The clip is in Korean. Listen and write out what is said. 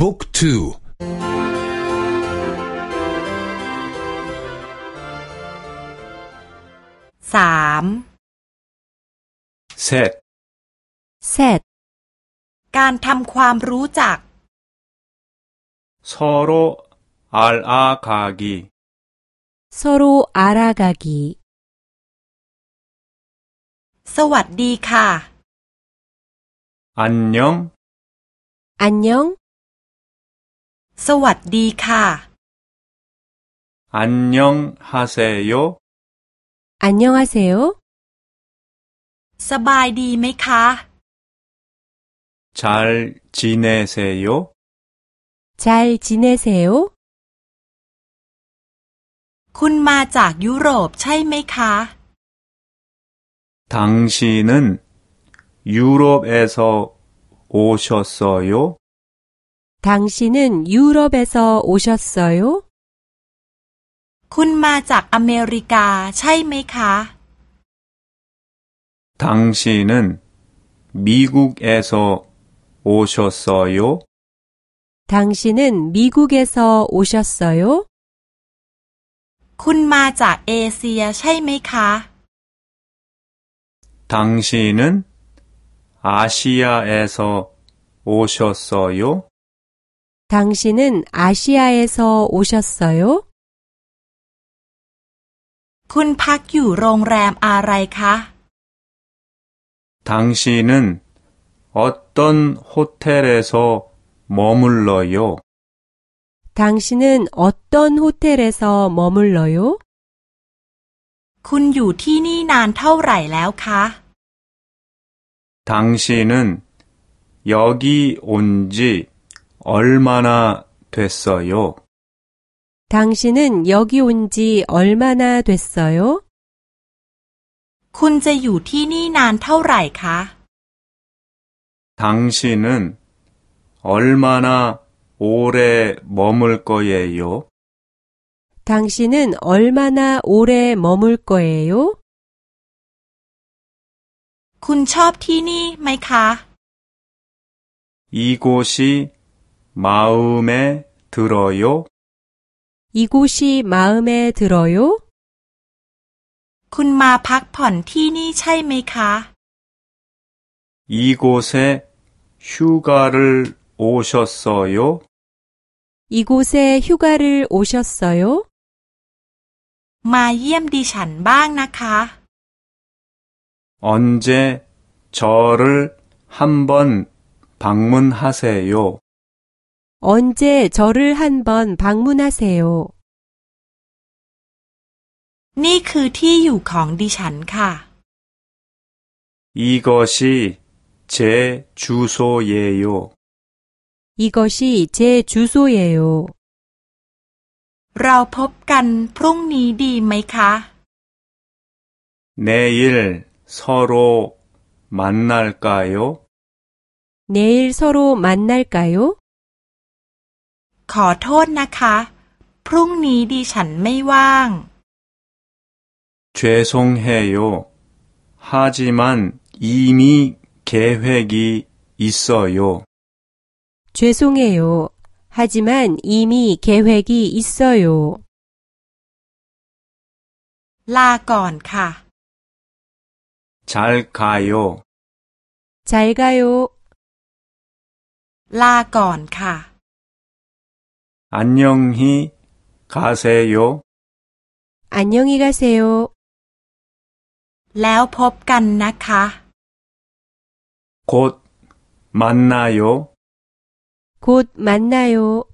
บุ๊กทูสาม셋 셋, การทำความรู้จัก 서로 알아가기 서로 알아가기. สวัสดีค่ะ 안녕 안녕, สวัสดีค่ะ 안녕하세요 안녕하세요. สบายดีไหมคะ 잘 지내세요 잘 지내세요? คุณมาจากยุโรปใช่ไหมคะ 당신은 유럽에서 오셨어요? 당신은 유럽에서 오셨어요? คุณมาจากอเมริกาใช่ไหมคะ 당신은 미국에서 오셨어요? 당신은 미국에서 오셨어요? คุณมาจากเอเชียใช่ไหมคะ 당신은 아시아에서 오셨어요? 당신은 아시아에서 오셨어요? คุณพักอยู่โรงแรมอะไรคะ 당신은 어떤 호텔에서 머물러요? 당신은 어떤 호텔에서 머물러요? คุณอยู่ที่นี่นานเท่าไหร่แล้วคะ 당신은 여기 온 지 되었어요? 얼마나 됐어요? 당신은 여기 온 지 얼마나 됐어요? คุณจะอยู่ที่นี่นานเท่าไหร่คะ 당신은 얼마나 오래 머물 거예요? 당신은 얼마나 오래 머물 거예요? คุณชอบที่นี่ไหมคะ 이곳이 마음에 들어요? 이곳이 마음에 들어요? คุณมาพักผ่อนที่นี่ใช่ไหมคะ 이곳에 휴가를 오셨어요? 이곳에 휴가를 오셨어요? มาเยี่ยมดิฉันบ้างนะคะ 언제 저를 한번 방문하세요. 언제 저를 한번 방문하세요. นี่คือที่อยู่ของดิฉันค่ะ 이것이 제 주소예요. 이것이 제 주소예요. เราพบกันพรุ่งนี้ดีไหมคะ 내일 서로 만날까요? 내일 서로 만날까요? ขอโทษนะคะ พรุ่งนี้ดิฉันไม่ว่าง 죄송해요. 하지만 이미 계획이 있어요. 죄송해요. 하지만 이미 계획이 있어요. ลาก่อนค่ะ 잘 가요. 잘 가요. ลาก่อนค่ะ 안녕히 가세요. 안녕히 가세요. แล้วพบกันนะคะ 곧 만나요. 곧 만나요.